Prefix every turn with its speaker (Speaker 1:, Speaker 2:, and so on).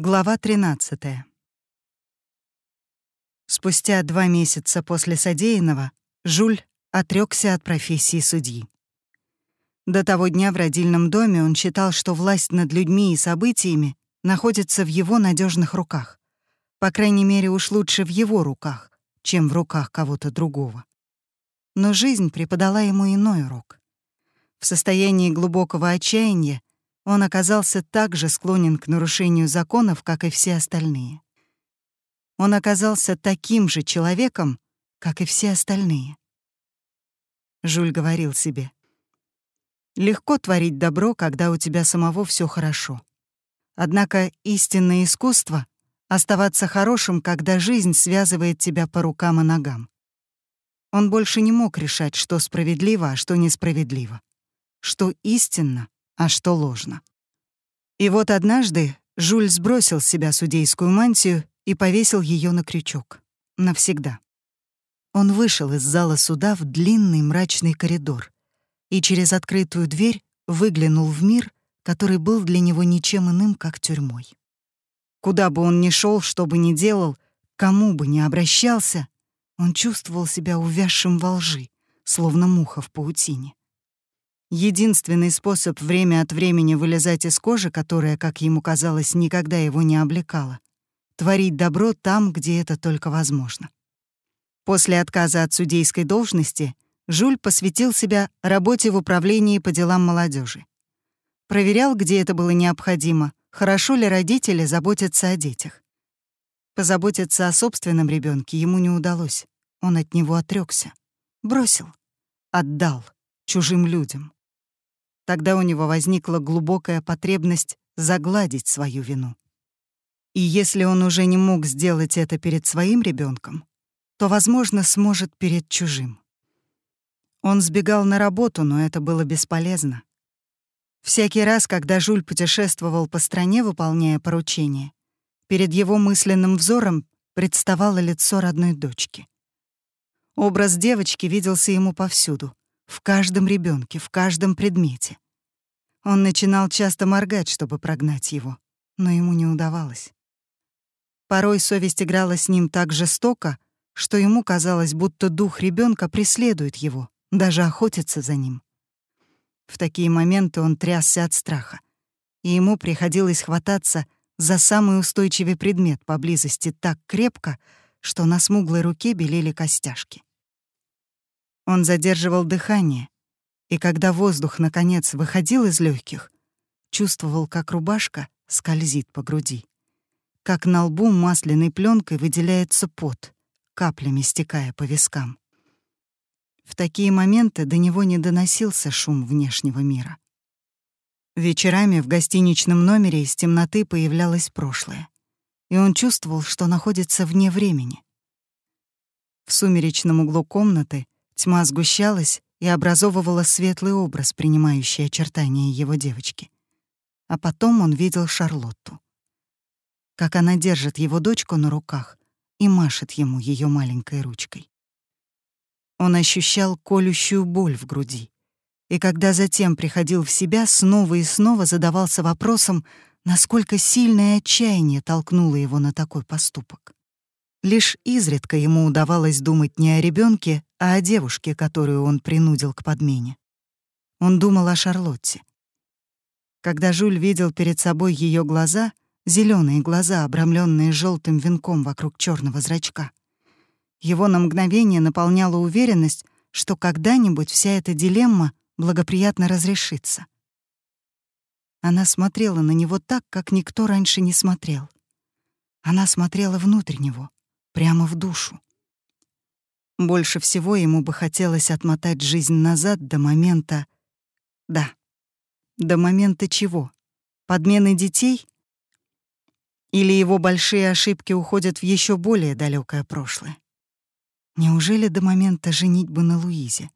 Speaker 1: Глава 13. Спустя два месяца после содеянного Жуль отрёкся от профессии судьи. До того дня в родильном доме он считал, что власть над людьми и событиями находится в его надежных руках. По крайней мере, уж лучше в его руках, чем в руках кого-то другого. Но жизнь преподала ему иной урок. В состоянии глубокого отчаяния он оказался так же склонен к нарушению законов, как и все остальные. Он оказался таким же человеком, как и все остальные. Жуль говорил себе, «Легко творить добро, когда у тебя самого все хорошо. Однако истинное искусство — оставаться хорошим, когда жизнь связывает тебя по рукам и ногам». Он больше не мог решать, что справедливо, а что несправедливо, что истинно, а что ложно. И вот однажды Жуль сбросил с себя судейскую мантию и повесил ее на крючок. Навсегда. Он вышел из зала суда в длинный мрачный коридор и через открытую дверь выглянул в мир, который был для него ничем иным, как тюрьмой. Куда бы он ни шел, что бы ни делал, кому бы ни обращался, он чувствовал себя увязшим во лжи, словно муха в паутине. Единственный способ время от времени вылезать из кожи, которая, как ему казалось, никогда его не облекала — творить добро там, где это только возможно. После отказа от судейской должности Жуль посвятил себя работе в управлении по делам молодежи. Проверял, где это было необходимо, хорошо ли родители заботятся о детях. Позаботиться о собственном ребенке ему не удалось. Он от него отрекся, бросил, отдал чужим людям. Тогда у него возникла глубокая потребность загладить свою вину. И если он уже не мог сделать это перед своим ребенком, то, возможно, сможет перед чужим. Он сбегал на работу, но это было бесполезно. Всякий раз, когда Жуль путешествовал по стране, выполняя поручения, перед его мысленным взором представало лицо родной дочки. Образ девочки виделся ему повсюду, в каждом ребенке, в каждом предмете. Он начинал часто моргать, чтобы прогнать его, но ему не удавалось. Порой совесть играла с ним так жестоко, что ему казалось, будто дух ребенка преследует его, даже охотится за ним. В такие моменты он трясся от страха, и ему приходилось хвататься за самый устойчивый предмет поблизости так крепко, что на смуглой руке белели костяшки. Он задерживал дыхание, и когда воздух, наконец, выходил из легких, чувствовал, как рубашка скользит по груди, как на лбу масляной пленкой выделяется пот, каплями стекая по вискам. В такие моменты до него не доносился шум внешнего мира. Вечерами в гостиничном номере из темноты появлялось прошлое, и он чувствовал, что находится вне времени. В сумеречном углу комнаты Тьма сгущалась и образовывала светлый образ, принимающий очертания его девочки. А потом он видел Шарлотту. Как она держит его дочку на руках и машет ему ее маленькой ручкой. Он ощущал колющую боль в груди. И когда затем приходил в себя, снова и снова задавался вопросом, насколько сильное отчаяние толкнуло его на такой поступок. Лишь изредка ему удавалось думать не о ребенке, а о девушке, которую он принудил к подмене. Он думал о Шарлотте. Когда Жюль видел перед собой ее глаза, зеленые глаза, обрамленные желтым венком вокруг черного зрачка, его на мгновение наполняла уверенность, что когда-нибудь вся эта дилемма благоприятно разрешится. Она смотрела на него так, как никто раньше не смотрел. Она смотрела внутрь него, прямо в душу. Больше всего ему бы хотелось отмотать жизнь назад до момента... Да, до момента чего? Подмены детей? Или его большие ошибки уходят в еще более далекое прошлое? Неужели до момента женитьбы на Луизе?